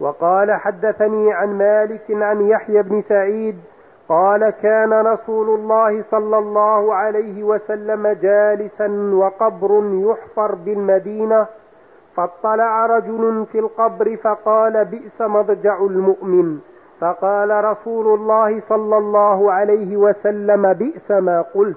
وقال حدثني عن مالك عن يحيى بن سعيد قال كان رسول الله صلى الله عليه وسلم جالسا وقبر يحفر بالمدينة فاطلع رجل في القبر فقال بئس مضجع المؤمن فقال رسول الله صلى الله عليه وسلم بئس ما قلت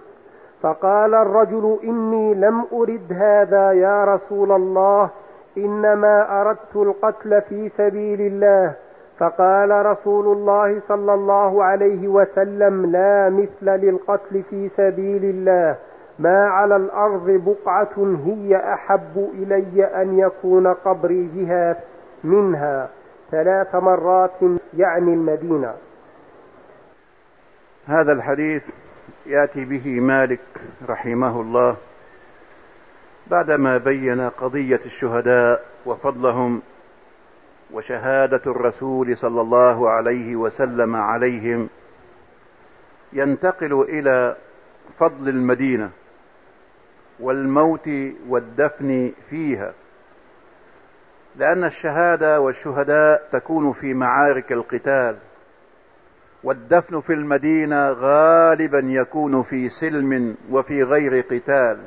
فقال الرجل إني لم أرد هذا يا رسول الله إنما أردت القتل في سبيل الله. فقال رسول الله صلى الله عليه وسلم لا مثل للقتل في سبيل الله. ما على الأرض بقعة هي أحب إلي أن يكون قبري بها منها. ثلاث مرات يعني المدينة. هذا الحديث يأتي به مالك رحمه الله. بعدما بين قضية الشهداء وفضلهم وشهادة الرسول صلى الله عليه وسلم عليهم ينتقل إلى فضل المدينة والموت والدفن فيها لأن الشهادة والشهداء تكون في معارك القتال والدفن في المدينة غالبا يكون في سلم وفي غير قتال.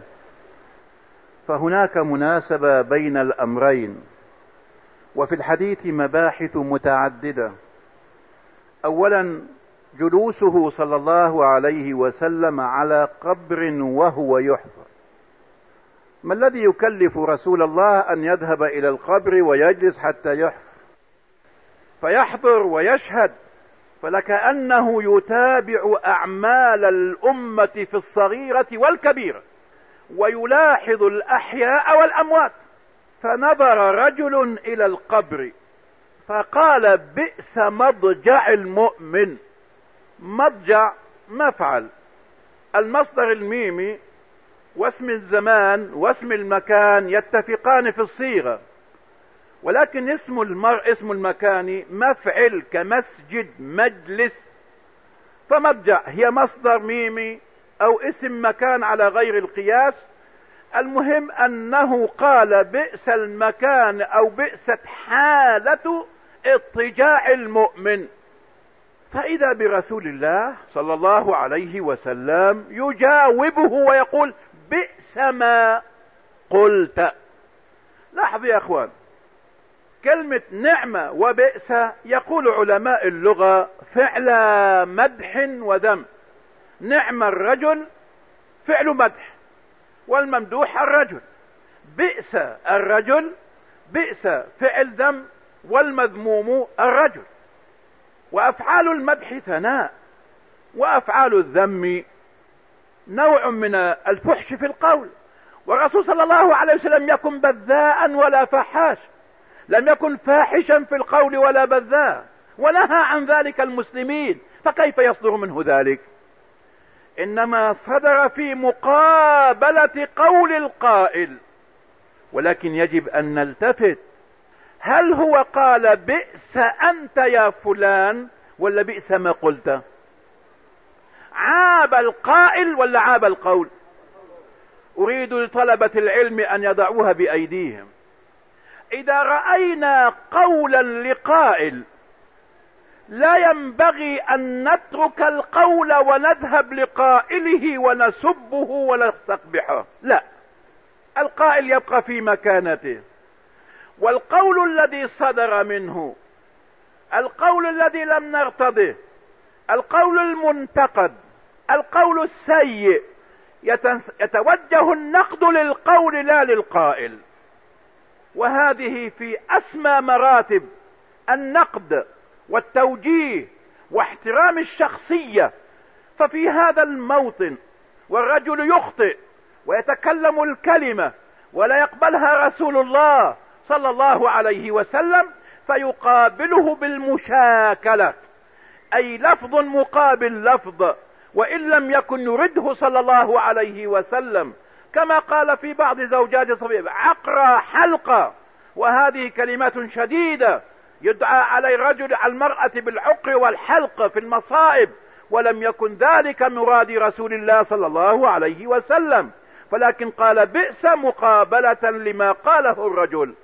فهناك مناسبة بين الأمرين وفي الحديث مباحث متعددة. اولا جلوسه صلى الله عليه وسلم على قبر وهو يحفر. ما الذي يكلف رسول الله أن يذهب إلى القبر ويجلس حتى يحفر؟ فيحضر ويشهد فلكأنه يتابع أعمال الأمة في الصغيرة والكبيرة. ويلاحظ الأحياء والأموات. فنظر رجل إلى القبر فقال بئس مضجع المؤمن. مضجع مفعل المصدر الميمي واسم الزمان واسم المكان يتفقان في الصيغة ولكن اسم المرء اسم المكان مفعل كمسجد مجلس. فمضجع هي مصدر ميمي أو اسم مكان على غير القياس. المهم أنه قال بئس المكان أو بئست حالة اضطجاع المؤمن. فإذا برسول الله صلى الله عليه وسلم يجاوبه ويقول بئس ما قلت. لاحظ يا أخوان كلمة نعمة وبئس يقول علماء اللغة فعل مدح وذم نعم الرجل فعل مدح والممدوح الرجل. بئس الرجل بئس فعل ذم والمذموم الرجل. وأفعال المدح ثناء وأفعال الذم نوع من الفحش في القول. والرسول صلى الله عليه وسلم يكن بذاء ولا فحاش. لم يكن فاحشا في القول ولا بذاء. ونهى عن ذلك المسلمين. فكيف يصدر منه ذلك؟ إنما صدر في مقابلة قول القائل. ولكن يجب أن نلتفت. هل هو قال بئس أنت يا فلان ولا بئس ما قلت؟ عاب القائل ولا عاب القول؟ أريد لطلبة العلم أن يضعوها بأيديهم. إذا رأينا قولا لقائل لا ينبغي أن نترك القول ونذهب لقائله ونسبه ونستقبحه. لا. القائل يبقى في مكانته. والقول الذي صدر منه القول الذي لم نرتضه القول المنتقد القول السيء يتوجه النقد للقول لا للقائل. وهذه في أسمى مراتب النقد. والتوجيه واحترام الشخصية. ففي هذا الموطن والرجل يخطئ ويتكلم الكلمة ولا يقبلها رسول الله صلى الله عليه وسلم فيقابله بالمشاكلة. أي لفظ مقابل لفظ وإن لم يكن يرده صلى الله عليه وسلم. كما قال في بعض زوجات صبيب عقرى حلقة. وهذه كلمات شديدة. يدعى على الرجل على المرأة بالعقر والحلق في المصائب ولم يكن ذلك مراد رسول الله صلى الله عليه وسلم. فلكن قال بئس مقابلة لما قاله الرجل.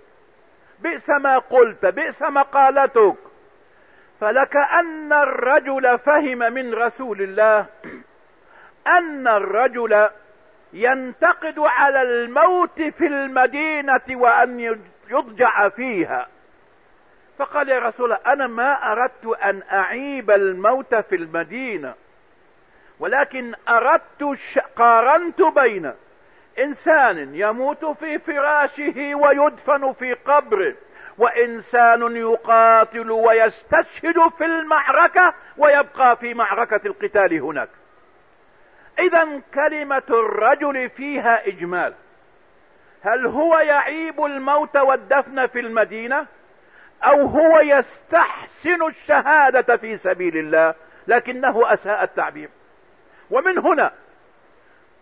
بئس ما قلت بئس مقالتك فلك أن الرجل فهم من رسول الله أن الرجل ينتقد على الموت في المدينة وأن يضجع فيها. فقال يا رسول الله أنا ما أردت أن أعيب الموت في المدينة ولكن أردت قارنت بين إنسان يموت في فراشه ويدفن في قبره وإنسان يقاتل ويستشهد في المعركة ويبقى في معركة القتال هناك. اذا كلمة الرجل فيها إجمال. هل هو يعيب الموت والدفن في المدينة؟ أو هو يستحسن الشهادة في سبيل الله لكنه أساء التعبير. ومن هنا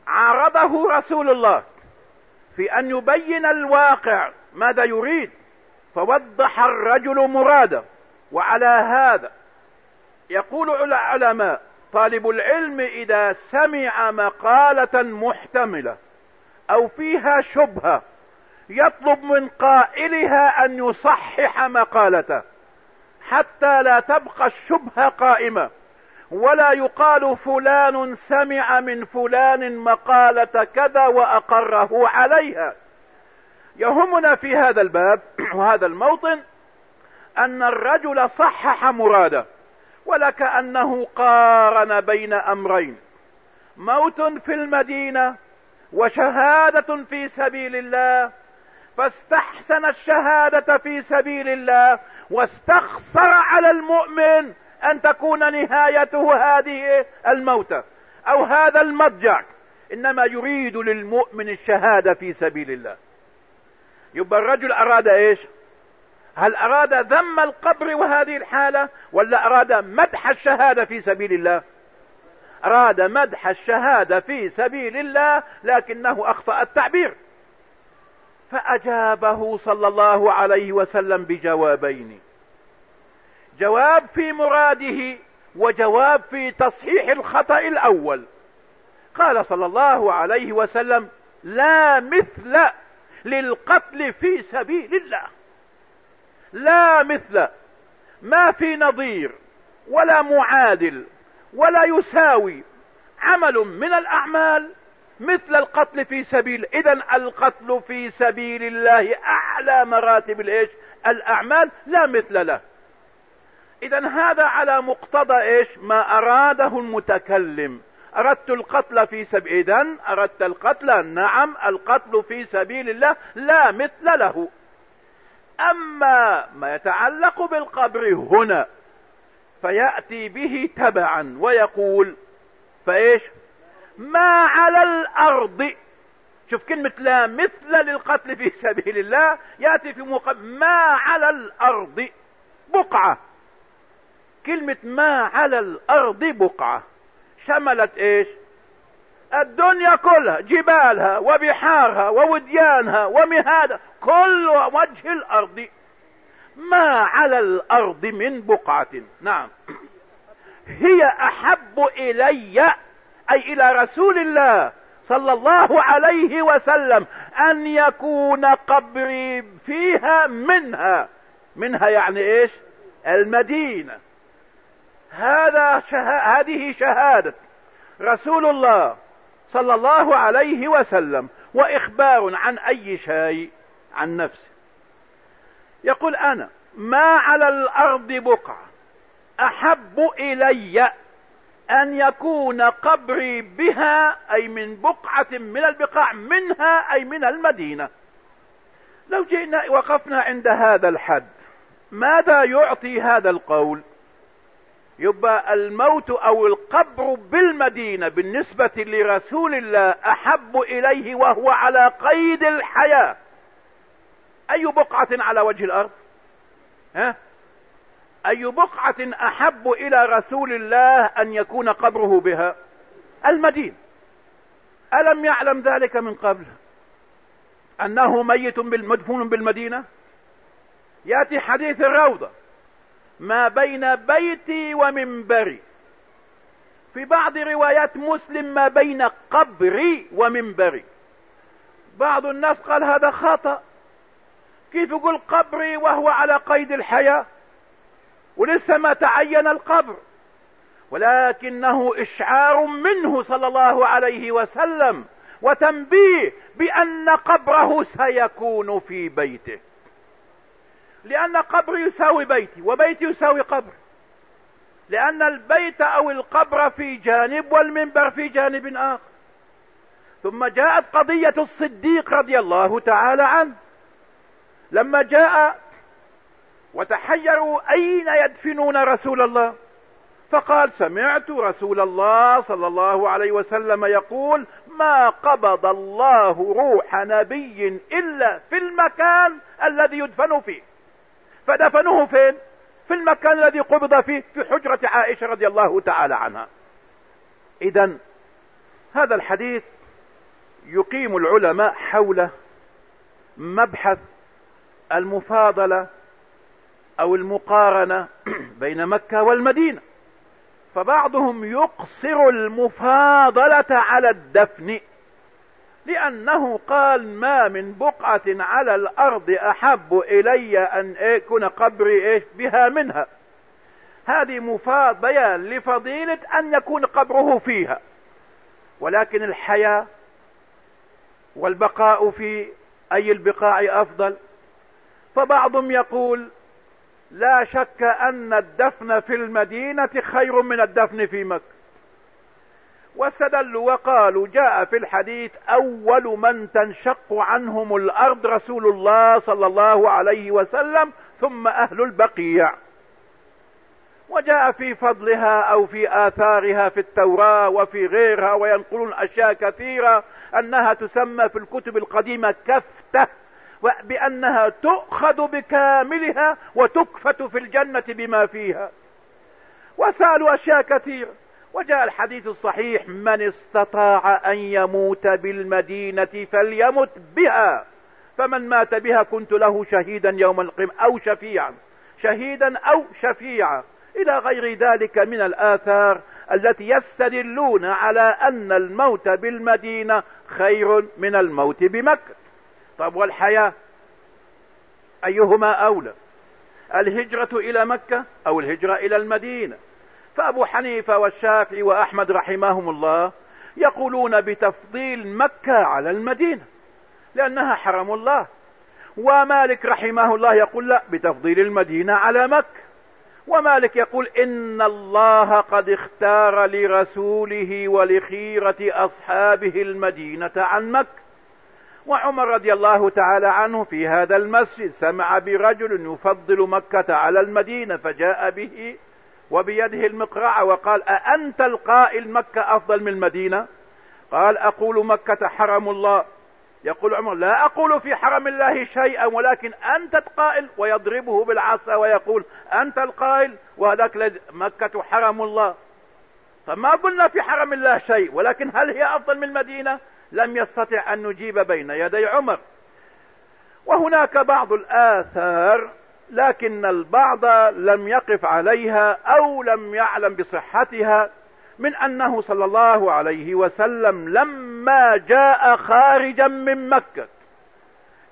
عارضه رسول الله في أن يبين الواقع ماذا يريد فوضح الرجل مراده وعلى هذا يقول العلماء طالب العلم إذا سمع مقالة محتملة أو فيها شبهة يطلب من قائلها أن يصحح مقالته حتى لا تبقى الشبهة قائمة ولا يقال فلان سمع من فلان مقالة كذا وأقره عليها. يهمنا في هذا الباب وهذا الموطن أن الرجل صحح مراده ولكأنه قارن بين أمرين موت في المدينة وشهادة في سبيل الله فاستحسن الشهادة في سبيل الله واستخسر على المؤمن أن تكون نهايته هذه الموتة أو هذا المضجع. إنما يريد للمؤمن الشهادة في سبيل الله. يبقى الرجل أراد إيش؟ هل أراد ذم القبر وهذه الحالة ولا أراد مدح الشهادة في سبيل الله؟ أراد مدح الشهادة في سبيل الله لكنه أخطأ التعبير. فأجابه صلى الله عليه وسلم بجوابين. جواب في مراده وجواب في تصحيح الخطأ الأول. قال صلى الله عليه وسلم لا مثل للقتل في سبيل الله. لا مثل ما في نظير ولا معادل ولا يساوي عمل من الأعمال مثل القتل في سبيل اذا القتل في سبيل الله أعلى مراتب الإيش؟ الأعمال لا مثل له. اذا هذا على مقتضى إيش؟ ما أراده المتكلم. أردت القتل في سبيل اذا أردت القتل نعم القتل في سبيل الله لا مثل له. أما ما يتعلق بالقبر هنا فيأتي به تبعا ويقول فإيش؟ ما على الأرض. شوف كلمة لا مثل للقتل في سبيل الله يأتي في مقابل ما على الأرض. بقعة. كلمة ما على الأرض بقعة. شملت إيش؟ الدنيا كلها جبالها وبحارها ووديانها ومهادها كل وجه الأرض. ما على الأرض من بقعة. نعم. هي أحب إلي أي إلى رسول الله صلى الله عليه وسلم أن يكون قبري فيها منها. منها يعني إيش؟ المدينة. هذا شه... هذه شهادة رسول الله صلى الله عليه وسلم وإخبار عن أي شيء؟ عن نفسه. يقول أنا ما على الأرض بقعة. أحب إلي أن يكون قبري بها أي من بقعة من البقاع منها أي من المدينة. لو جئنا وقفنا عند هذا الحد ماذا يعطي هذا القول؟ يبقى الموت أو القبر بالمدينة بالنسبة لرسول الله أحب إليه وهو على قيد الحياة. أي بقعة على وجه الأرض؟ ها؟ أي بقعة أحب إلى رسول الله أن يكون قبره بها؟ المدينة ألم يعلم ذلك من قبل؟ أنه ميت مدفون بالمدينة؟ يأتي حديث الروضة. ما بين بيتي ومنبري. في بعض روايات مسلم ما بين قبري ومنبري. بعض الناس قال هذا خطأ. كيف يقول قبري وهو على قيد الحياة؟ ولسه ما تعين القبر. ولكنه إشعار منه صلى الله عليه وسلم وتنبيه بأن قبره سيكون في بيته. لأن قبري يساوي بيتي وبيتي يساوي قبر. لأن البيت أو القبر في جانب والمنبر في جانب آخر. ثم جاءت قضية الصديق رضي الله تعالى عنه. لما جاء وتحيروا أين يدفنون رسول الله؟ فقال سمعت رسول الله صلى الله عليه وسلم يقول ما قبض الله روح نبي إلا في المكان الذي يدفن فيه. فدفنوه فين؟ في المكان الذي قبض فيه في حجرة عائشة رضي الله تعالى عنها. اذا هذا الحديث يقيم العلماء حول مبحث المفاضلة أو المقارنة بين مكة والمدينة فبعضهم يقصر المفاضلة على الدفن لأنه قال ما من بقعة على الأرض أحب إلي أن يكون قبري إيش؟ بها منها. هذه مفاض بيان لفضيلة أن يكون قبره فيها ولكن الحياة والبقاء في أي البقاع أفضل. فبعضهم يقول لا شك أن الدفن في المدينة خير من الدفن في مكة. واستدلوا وقالوا جاء في الحديث أول من تنشق عنهم الأرض رسول الله صلى الله عليه وسلم ثم أهل البقيع. وجاء في فضلها أو في آثارها في التوراة وفي غيرها وينقلون أشياء كثيرة أنها تسمى في الكتب القديمة كفتة. بأنها تؤخذ بكاملها وتكفت في الجنة بما فيها. وسألوا أشياء كثيرة. وجاء الحديث الصحيح من استطاع أن يموت بالمدينة فليمت بها. فمن مات بها كنت له شهيدا يوم القيامة أو شفيعا. شهيدا أو شفيعا. إلى غير ذلك من الآثار التي يستدلون على أن الموت بالمدينة خير من الموت بمكة. طب والحياة؟ أيهما أولى؟ الهجرة إلى مكة أو الهجرة إلى المدينة؟ فأبو حنيفة والشافعي وأحمد رحمهم الله يقولون بتفضيل مكة على المدينة لأنها حرم الله. ومالك رحمه الله يقول لا بتفضيل المدينة على مكة. ومالك يقول إن الله قد اختار لرسوله ولخيرة أصحابه المدينة عن مكة. وعمر رضي الله تعالى عنه في هذا المسجد سمع برجل يفضل مكة على المدينة فجاء به وبيده المقرعة وقال أأنت القائل مكة أفضل من المدينة؟ قال أقول مكة حرم الله. يقول عمر لا أقول في حرم الله شيئا ولكن أنت القائل. ويضربه بالعصا ويقول أنت القائل وهذاك مكة حرم الله. فما قلنا في حرم الله شيء ولكن هل هي أفضل من المدينة؟ لم يستطع أن نجيب بين يدي عمر. وهناك بعض الآثار لكن البعض لم يقف عليها أو لم يعلم بصحتها من أنه صلى الله عليه وسلم لما جاء خارجا من مكة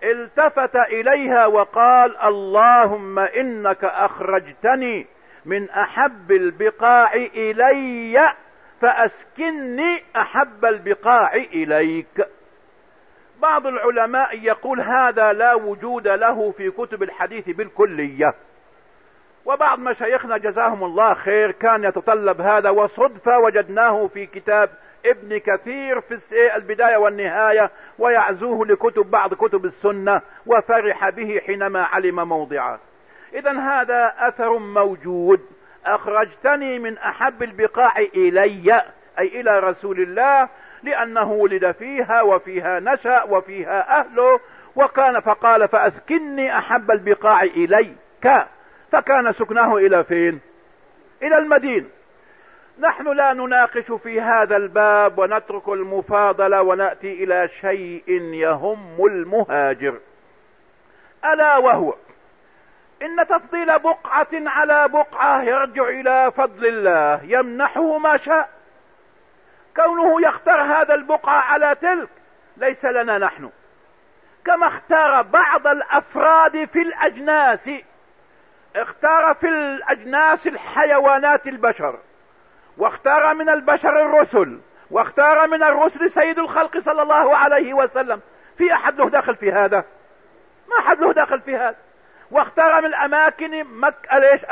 التفت إليها وقال اللهم إنك أخرجتني من أحب البقاع إلي فأسكني أحب البقاع إليك. بعض العلماء يقول هذا لا وجود له في كتب الحديث بالكلية. وبعض مشايخنا جزاهم الله خير كان يتطلب هذا وصدفة وجدناه في كتاب ابن كثير في البداية والنهاية ويعزوه لكتب بعض كتب السنة وفرح به حينما علم موضعه. اذا هذا أثر موجود. أخرجتني من أحب البقاع إلي أي إلى رسول الله لأنه ولد فيها وفيها نشأ وفيها أهله وكان فقال فأسكني أحب البقاع اليك فكان سكناه إلى فين؟ إلى المدينة نحن لا نناقش في هذا الباب ونترك المفاضلة ونأتي إلى شيء يهم المهاجر. ألا وهو إن تفضيل بقعة على بقعة يرجع إلى فضل الله يمنحه ما شاء. كونه يختار هذا البقعة على تلك ليس لنا نحن. كما اختار بعض الأفراد في الأجناس اختار في الأجناس الحيوانات البشر واختار من البشر الرسل واختار من الرسل سيد الخلق صلى الله عليه وسلم. في أحد له دخل في هذا؟ ما أحد له دخل في هذا؟ واختار من الأماكن مك...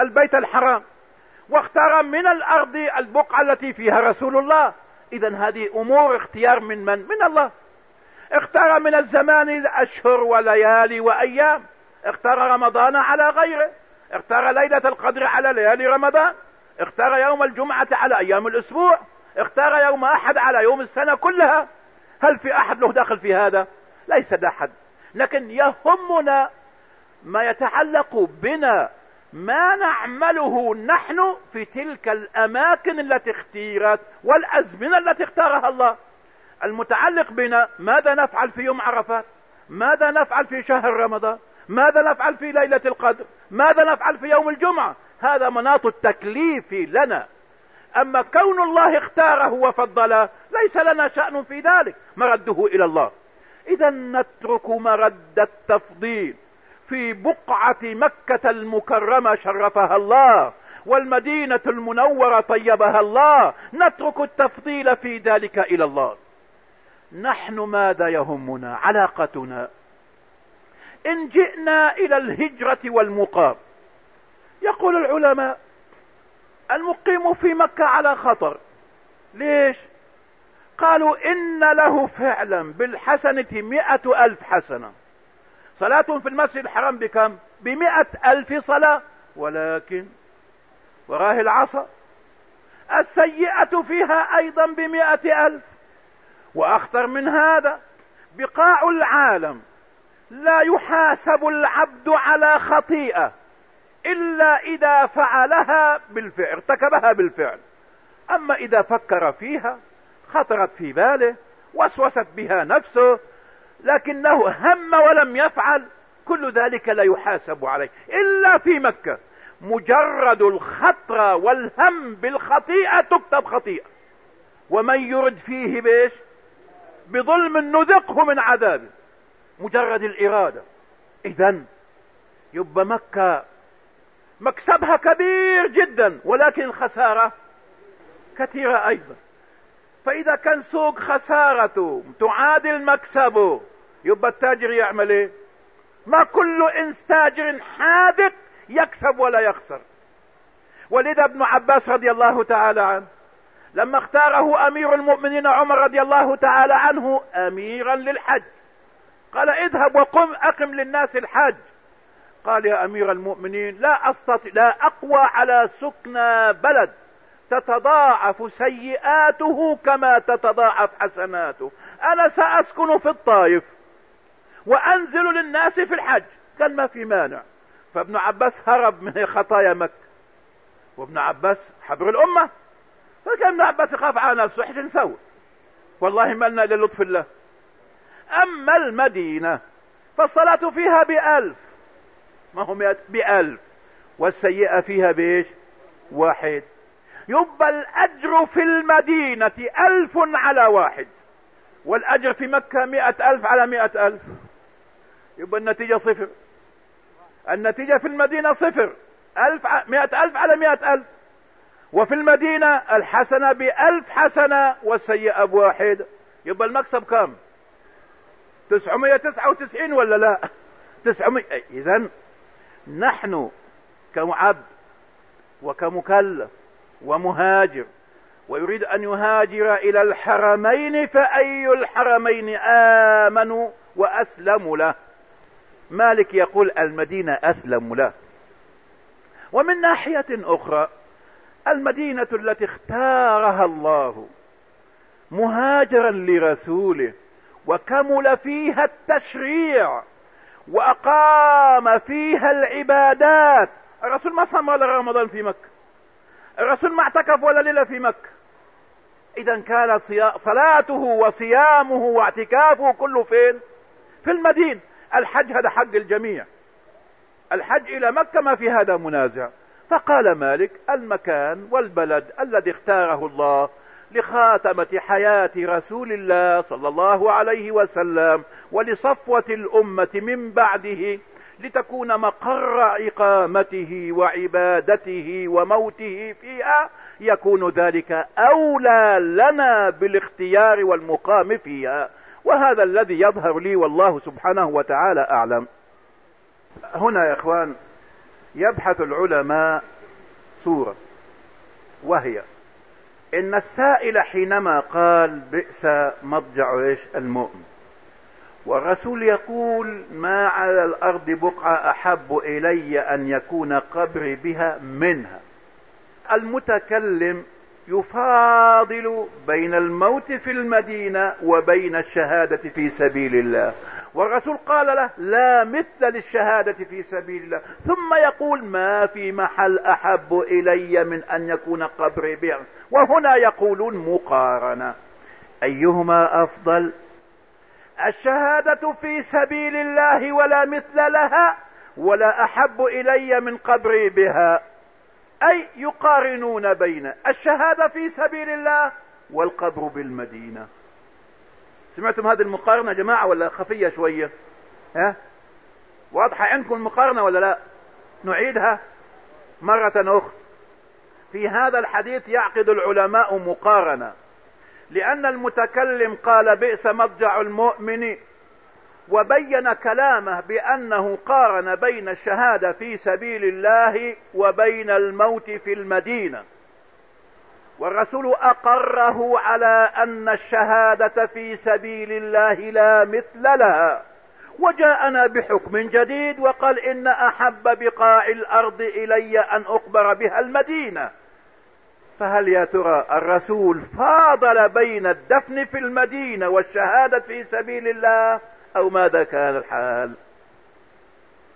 البيت الحرام. واختار من الأرض البقعة التي فيها رسول الله. اذا هذه أمور اختيار من من؟ من الله. اختار من الزمان اشهر وليالي وأيام. اختار رمضان على غيره. اختار ليلة القدر على ليالي رمضان. اختار يوم الجمعة على أيام الأسبوع. اختار يوم أحد على يوم السنة كلها. هل في أحد له دخل في هذا؟ ليس احد لكن يهمنا ما يتعلق بنا ما نعمله نحن في تلك الأماكن التي اختيرت والأزمنة التي اختارها الله. المتعلق بنا ماذا نفعل في يوم عرفات؟ ماذا نفعل في شهر رمضان؟ ماذا نفعل في ليلة القدر؟ ماذا نفعل في يوم الجمعة؟ هذا مناط التكليف لنا. أما كون الله اختاره وفضله ليس لنا شأن في ذلك. مرده إلى الله. اذا نترك مرد التفضيل. في بقعة مكة المكرمة شرفها الله والمدينة المنورة طيبها الله نترك التفضيل في ذلك إلى الله. نحن ماذا يهمنا؟ علاقتنا. إن جئنا إلى الهجرة والمقام. يقول العلماء المقيم في مكة على خطر. ليش؟ قالوا إن له فعلا بالحسنة مئة ألف حسنة. صلاة في المسجد الحرام بكم؟ بمئة ألف صلاة. ولكن وراه العصا السيئة فيها أيضا بمئة ألف. وأخطر من هذا بقاع العالم لا يحاسب العبد على خطيئة إلا إذا فعلها بالفعل ارتكبها بالفعل. أما إذا فكر فيها خطرت في باله وسوست بها نفسه لكنه هم ولم يفعل كل ذلك لا يحاسب عليه إلا في مكة. مجرد الخطر والهم بالخطيئة تكتب خطيئة. ومن يرد فيه بيش بظلم نذقه من عذاب. مجرد الإرادة. اذا يبقى مكة مكسبها كبير جدا ولكن الخسارة كثيرة أيضا. فإذا كان سوق خسارته تعادل مكسبه. يبقى التاجر يعمل إيه؟ ما كل إنس تاجر حاذق يكسب ولا يخسر. ولذا ابن عباس رضي الله تعالى عنه لما اختاره أمير المؤمنين عمر رضي الله تعالى عنه أميرا للحج قال اذهب وقم أقم للناس الحج. قال يا أمير المؤمنين لا أستطيع لا أقوى على سكنى بلد تتضاعف سيئاته كما تتضاعف حسناته. أنا سأسكن في الطائف. وأنزل للناس في الحج. قال ما في مانع. فابن عباس هرب من خطايا مكة. وابن عباس حبر الأمة. فكان ابن عباس يخاف على نفسه إيش نسوي؟ والله ما لنا إلا لطف الله. أما المدينة فالصلاة فيها بألف. ما هو بألف. والسيئة فيها بإيش؟ واحد. يبقى الأجر في المدينة ألف على واحد. والأجر في مكة مئة ألف على مئة ألف. يبقى النتيجة صفر. النتيجة في المدينة صفر. ألف مئة ألف على مئة ألف. وفي المدينة الحسنة بألف حسنة والسيئة بواحد يبقى المكسب كم تسعمية تسعة وتسعين ولا لا؟ تسعمية. اذا نحن كعبد وكمكلف ومهاجر ويريد أن يهاجر إلى الحرمين فأي الحرمين آمنوا وأسلموا له. مالك يقول المدينة أسلم له. ومن ناحية أخرى المدينة التي اختارها الله مهاجرا لرسوله وكمل فيها التشريع وأقام فيها العبادات. الرسول ما صام ولا رمضان في مكة. الرسول ما اعتكف ولا ليلة في مكة. اذا كانت صلاته وصيامه واعتكافه كله فين؟ في المدينة. الحج هذا حق الجميع. الحج إلى مكة ما في هذا منازع. فقال مالك المكان والبلد الذي اختاره الله لخاتمة حياة رسول الله صلى الله عليه وسلم ولصفوة الأمة من بعده لتكون مقر إقامته وعبادته وموته فيها يكون ذلك أولى لنا بالاختيار والمقام فيها. وهذا الذي يظهر لي والله سبحانه وتعالى أعلم. هنا يا إخوان يبحث العلماء صورة وهي إن السائل حينما قال بئس مضجع إيش المؤمن؟ والرسول يقول ما على الأرض بقعة أحب إلي أن يكون قبري بها منها. المتكلم يفاضل بين الموت في المدينة وبين الشهادة في سبيل الله. والرسول قال له لا مثل للشهادة في سبيل الله. ثم يقول ما في محل أحب إلي من أن يكون قبري بها وهنا يقولون مقارنة. أيهما أفضل؟ الشهادة في سبيل الله ولا مثل لها ولا أحب إلي من قبري بها. أي يقارنون بين الشهادة في سبيل الله والقبر بالمدينة. سمعتم هذه المقارنة يا جماعة ولا خفية شوية؟ ها؟ واضحة عندكم المقارنة ولا لا؟ نعيدها مرة أخرى. في هذا الحديث يعقد العلماء مقارنة لأن المتكلم قال بئس مضجع المؤمن وبين كلامه بأنه قارن بين الشهادة في سبيل الله وبين الموت في المدينة. والرسول أقره على أن الشهادة في سبيل الله لا مثل لها وجاءنا بحكم جديد وقال إن أحب بقاع الأرض إلي أن أقبر بها المدينة. فهل يا ترى الرسول فاضل بين الدفن في المدينة والشهادة في سبيل الله؟ أو ماذا كان الحال؟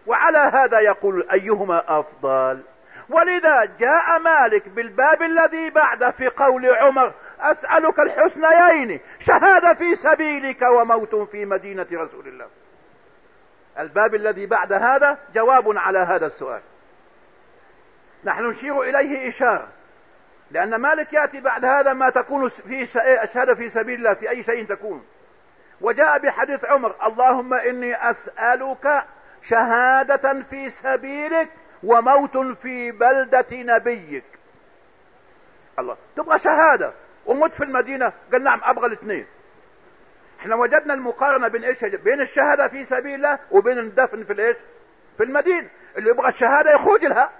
وعلى هذا يقول أيهما أفضل؟ ولذا جاء مالك بالباب الذي بعد في قول عمر أسألك الحسنيين شهادة في سبيلك وموت في مدينة رسول الله. الباب الذي بعد هذا جواب على هذا السؤال. نحن نشير إليه إشارة لأن مالك يأتي بعد هذا ما تكون في الشهادة في سبيل الله في أي شيء تكون. وجاء بحديث عمر اللهم إني أسألك شهادة في سبيلك وموت في بلدة نبيك. الله تبغى شهادة؟ وموت في المدينة؟ قال نعم أبغى الاثنين. إحنا وجدنا المقارنة بين إيش؟ بين الشهادة في سبيل الله وبين الدفن في الإيش؟ في المدينة. اللي يبغى الشهادة يخرج لها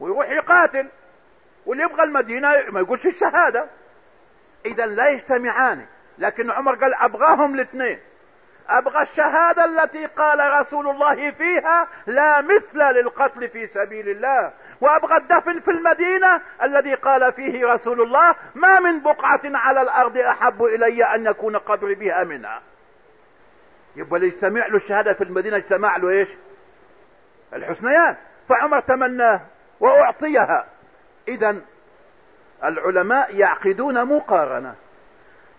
ويروح يقاتل واللي يبغى المدينة ما يقولش الشهادة. اذا لا يجتمعان. لكن عمر قال أبغاهم الاثنين. أبغى الشهادة التي قال رسول الله فيها لا مثل للقتل في سبيل الله. وأبغى الدفن في المدينة الذي قال فيه رسول الله. ما من بقعة على الأرض أحب إلي أن يكون قبري بها منها. يبقى اللي يجتمع له الشهادة في المدينة اجتمع له إيش؟ الحسنيان. فعمر تمناه وأعطيها. اذا العلماء يعقدون مقارنة.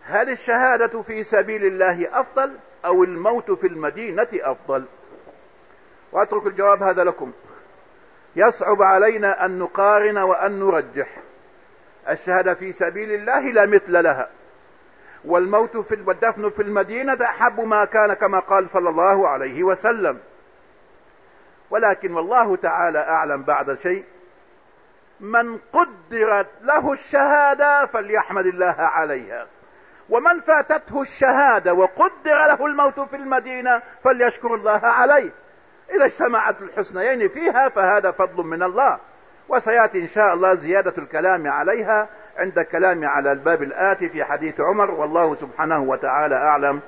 هل الشهادة في سبيل الله أفضل أو الموت في المدينة أفضل؟ وأترك الجواب هذا لكم. يصعب علينا أن نقارن وأن نرجح. الشهادة في سبيل الله لا مثل لها. والموت في والدفن في المدينة أحب ما كان كما قال صلى الله عليه وسلم. ولكن والله تعالى أعلم بعد شيء. من قدرت له الشهادة فليحمد الله عليها. ومن فاتته الشهادة وقدر له الموت في المدينة فليشكر الله عليه. إذا اجتمعت الحسنيين فيها فهذا فضل من الله. وسيأتي إن شاء الله زيادة الكلام عليها عند كلام على الباب الآتي في حديث عمر والله سبحانه وتعالى أعلم.